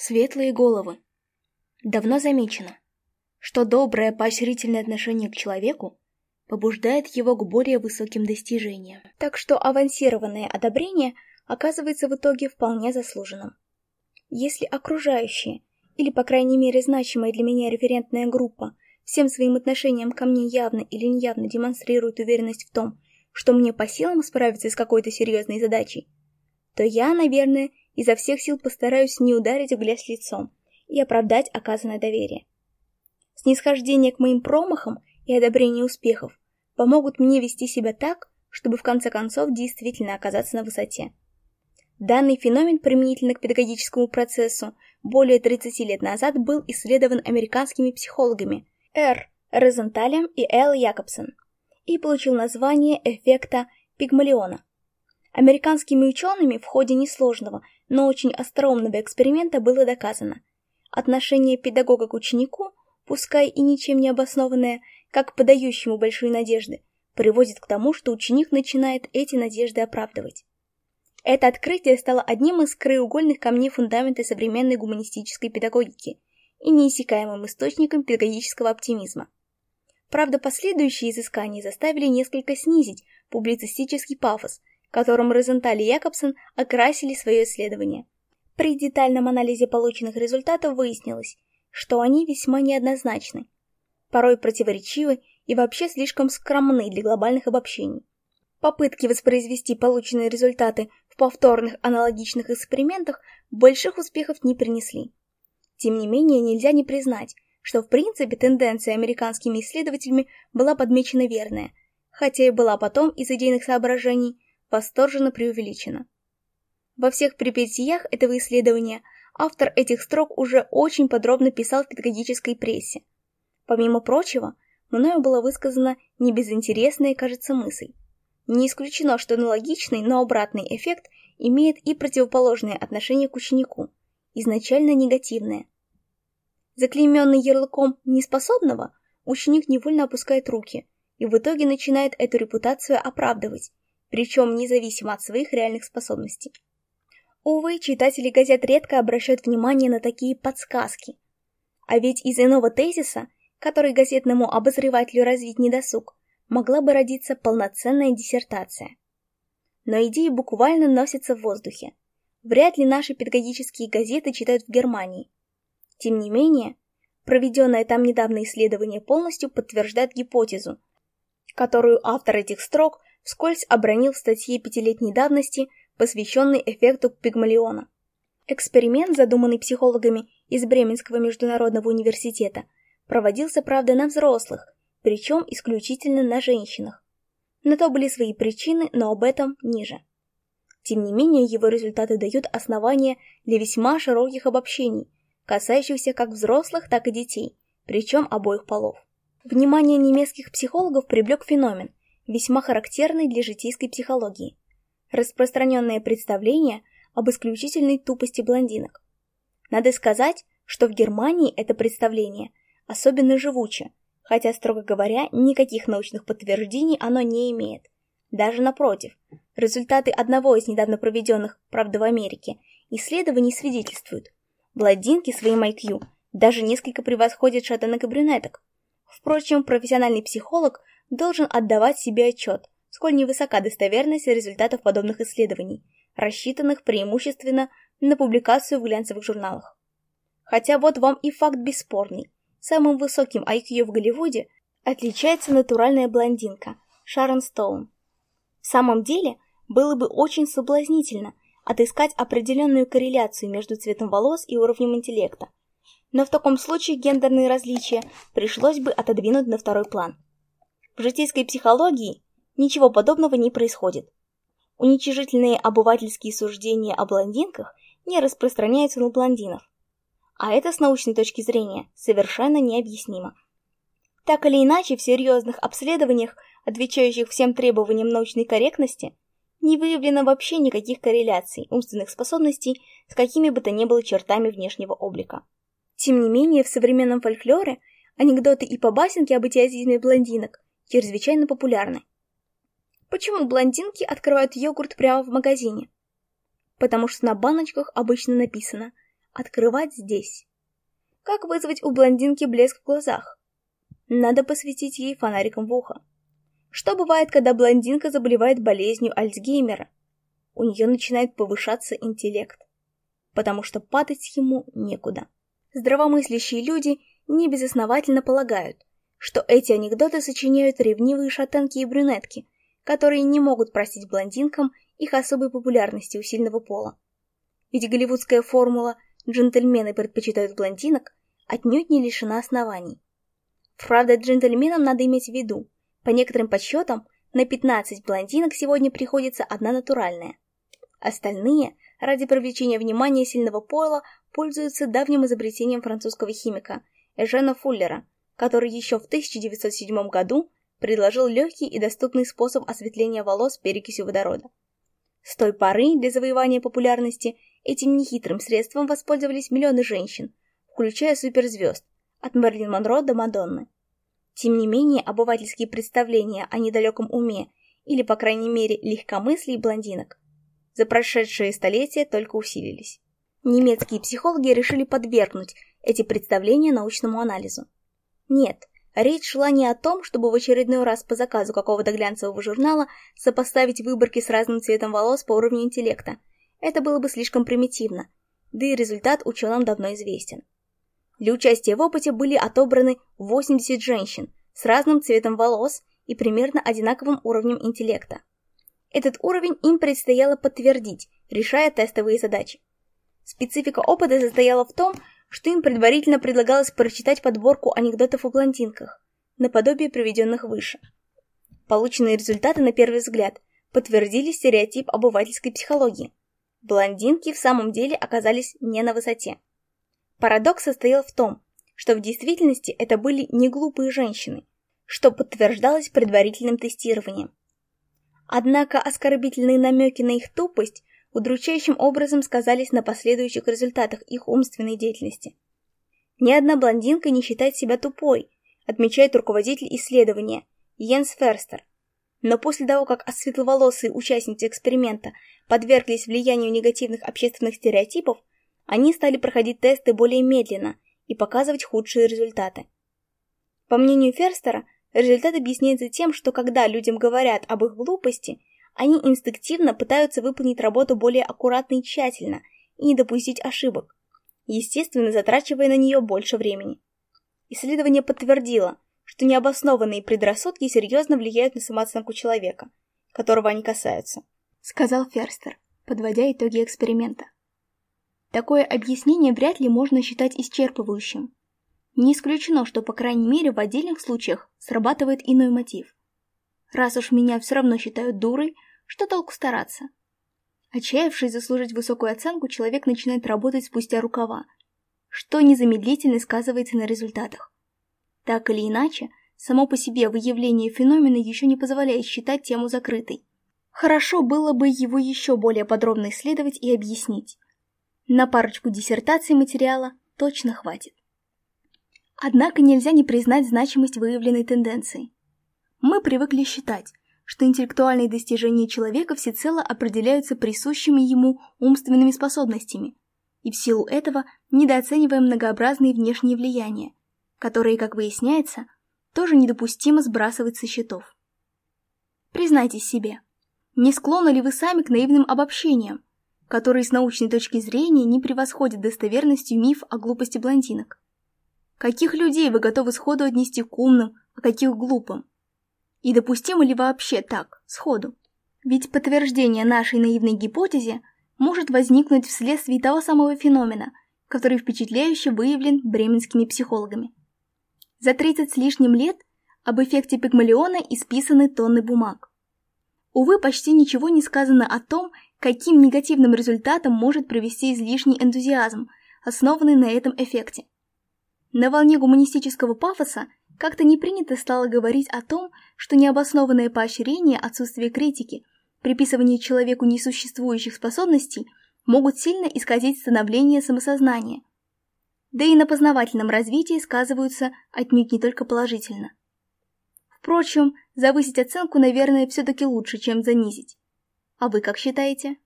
светлые головы. Давно замечено, что доброе поощрительное отношение к человеку побуждает его к более высоким достижениям. Так что авансированное одобрение оказывается в итоге вполне заслуженным. Если окружающие, или по крайней мере значимая для меня референтная группа, всем своим отношением ко мне явно или неявно демонстрирует уверенность в том, что мне по силам справиться с какой-то серьезной задачей, то я, наверное, изо всех сил постараюсь не ударить в грязь лицом и оправдать оказанное доверие. Снисхождение к моим промахам и одобрение успехов помогут мне вести себя так, чтобы в конце концов действительно оказаться на высоте. Данный феномен применительно к педагогическому процессу более 30 лет назад был исследован американскими психологами Р. Розенталем и Л. Якобсон и получил название эффекта Пигмалиона – Американскими учеными в ходе несложного, но очень остроумного эксперимента было доказано. Отношение педагога к ученику, пускай и ничем не обоснованное, как подающему большие надежды, приводит к тому, что ученик начинает эти надежды оправдывать. Это открытие стало одним из краеугольных камней фундамента современной гуманистической педагогики и неиссякаемым источником педагогического оптимизма. Правда, последующие изыскания заставили несколько снизить публицистический пафос – которым Розенталь и Якобсон окрасили свое исследование. При детальном анализе полученных результатов выяснилось, что они весьма неоднозначны, порой противоречивы и вообще слишком скромны для глобальных обобщений. Попытки воспроизвести полученные результаты в повторных аналогичных экспериментах больших успехов не принесли. Тем не менее, нельзя не признать, что в принципе тенденция американскими исследователями была подмечена верная, хотя и была потом из идейных соображений – восторженно преувеличено. Во всех припятиях этого исследования автор этих строк уже очень подробно писал в педагогической прессе. Помимо прочего, мною была высказана небезынтересная, кажется, мысль. Не исключено, что аналогичный, но обратный эффект имеет и противоположное отношение к ученику, изначально негативное. Заклейменный ярлыком «неспособного» ученик невольно опускает руки и в итоге начинает эту репутацию оправдывать, причем независимо от своих реальных способностей. Увы, читатели газет редко обращают внимание на такие подсказки. А ведь из иного тезиса, который газетному обозревателю развить недосуг, могла бы родиться полноценная диссертация. Но идеи буквально носятся в воздухе. Вряд ли наши педагогические газеты читают в Германии. Тем не менее, проведенное там недавно исследование полностью подтверждает гипотезу, которую автор этих строк вскользь обронил в статье пятилетней давности, посвященной эффекту Пигмалиона. Эксперимент, задуманный психологами из Бременского международного университета, проводился, правда, на взрослых, причем исключительно на женщинах. На то были свои причины, но об этом ниже. Тем не менее, его результаты дают основания для весьма широких обобщений, касающихся как взрослых, так и детей, причем обоих полов. Внимание немецких психологов привлек феномен, весьма характерной для житейской психологии. Распространенное представление об исключительной тупости блондинок. Надо сказать, что в Германии это представление особенно живуче, хотя, строго говоря, никаких научных подтверждений оно не имеет. Даже напротив, результаты одного из недавно проведенных, правда в Америке, исследований свидетельствуют. Блондинки своим IQ даже несколько превосходят шатенок и брюнеток. Впрочем, профессиональный психолог должен отдавать себе отчет, сколь невысока достоверность результатов подобных исследований, рассчитанных преимущественно на публикацию в глянцевых журналах. Хотя вот вам и факт бесспорный. Самым высоким IQ в Голливуде отличается натуральная блондинка Шарон Стоун. В самом деле, было бы очень соблазнительно отыскать определенную корреляцию между цветом волос и уровнем интеллекта. Но в таком случае гендерные различия пришлось бы отодвинуть на второй план – в житейской психологии ничего подобного не происходит. Уничижительные обывательские суждения о блондинках не распространяются на блондинов. А это с научной точки зрения совершенно необъяснимо. Так или иначе, в серьезных обследованиях, отвечающих всем требованиям научной корректности, не выявлено вообще никаких корреляций умственных способностей с какими бы то ни было чертами внешнего облика. Тем не менее, в современном фольклоре анекдоты и побасенки об идиотизме блондинок чрезвычайно популярны. Почему блондинки открывают йогурт прямо в магазине? Потому что на баночках обычно написано «открывать здесь». Как вызвать у блондинки блеск в глазах? Надо посветить ей фонариком в ухо. Что бывает, когда блондинка заболевает болезнью Альцгеймера? У нее начинает повышаться интеллект, потому что падать ему некуда. Здравомыслящие люди небезосновательно полагают, что эти анекдоты сочиняют ревнивые шатенки и брюнетки, которые не могут простить блондинкам их особой популярности у сильного пола. Ведь голливудская формула «джентльмены предпочитают блондинок» отнюдь не лишена оснований. Правда, джентльменам надо иметь в виду, по некоторым подсчетам, на 15 блондинок сегодня приходится одна натуральная. Остальные, ради привлечения внимания сильного пола, пользуются давним изобретением французского химика Эжена Фуллера – который еще в 1907 году предложил легкий и доступный способ осветления волос перекисью водорода. С той поры для завоевания популярности этим нехитрым средством воспользовались миллионы женщин, включая суперзвезд, от Мерлин Монро до Мадонны. Тем не менее, обывательские представления о недалеком уме или, по крайней мере, легкомыслии блондинок за прошедшие столетия только усилились. Немецкие психологи решили подвергнуть эти представления научному анализу. Нет, речь шла не о том, чтобы в очередной раз по заказу какого-то глянцевого журнала сопоставить выборки с разным цветом волос по уровню интеллекта. Это было бы слишком примитивно, да и результат ученым давно известен. Для участия в опыте были отобраны 80 женщин с разным цветом волос и примерно одинаковым уровнем интеллекта. Этот уровень им предстояло подтвердить, решая тестовые задачи. Специфика опыта состояла в том, что им предварительно предлагалось прочитать подборку анекдотов о блондинках, наподобие приведенных выше. Полученные результаты, на первый взгляд, подтвердили стереотип обывательской психологии. Блондинки в самом деле оказались не на высоте. Парадокс состоял в том, что в действительности это были не глупые женщины, что подтверждалось предварительным тестированием. Однако оскорбительные намеки на их тупость удручающим образом сказались на последующих результатах их умственной деятельности. Ни одна блондинка не считает себя тупой, отмечает руководитель исследования Йенс Ферстер. Но после того, как светловолосые участницы эксперимента подверглись влиянию негативных общественных стереотипов, они стали проходить тесты более медленно и показывать худшие результаты. По мнению Ферстера, результат объясняется тем, что когда людям говорят об их глупости – они инстинктивно пытаются выполнить работу более аккуратно и тщательно и не допустить ошибок, естественно, затрачивая на нее больше времени. Исследование подтвердило, что необоснованные предрассудки серьезно влияют на самооценку человека, которого они касаются, сказал Ферстер, подводя итоги эксперимента. Такое объяснение вряд ли можно считать исчерпывающим. Не исключено, что по крайней мере в отдельных случаях срабатывает иной мотив – раз уж меня все равно считают дурой, что толку стараться? Отчаявшись заслужить высокую оценку, человек начинает работать спустя рукава, что незамедлительно сказывается на результатах. Так или иначе, само по себе выявление феномена еще не позволяет считать тему закрытой. Хорошо было бы его еще более подробно исследовать и объяснить. На парочку диссертаций материала точно хватит. Однако нельзя не признать значимость выявленной тенденции. Мы привыкли считать, что интеллектуальные достижения человека всецело определяются присущими ему умственными способностями, и в силу этого недооцениваем многообразные внешние влияния, которые, как выясняется, тоже недопустимо сбрасывать со счетов. Признайтесь себе, не склонны ли вы сами к наивным обобщениям, которые с научной точки зрения не превосходят достоверностью миф о глупости блондинок? Каких людей вы готовы сходу отнести к умным, а каких к глупым? И допустимо ли вообще так, сходу? Ведь подтверждение нашей наивной гипотезе может возникнуть вследствие того самого феномена, который впечатляюще выявлен бременскими психологами. За 30 с лишним лет об эффекте Пигмалиона исписаны тонны бумаг. Увы, почти ничего не сказано о том, каким негативным результатом может привести излишний энтузиазм, основанный на этом эффекте. На волне гуманистического пафоса – как-то не принято стало говорить о том, что необоснованное поощрение, отсутствие критики, приписывание человеку несуществующих способностей могут сильно исказить становление самосознания. Да и на познавательном развитии сказываются отнюдь не только положительно. Впрочем, завысить оценку, наверное, все-таки лучше, чем занизить. А вы как считаете?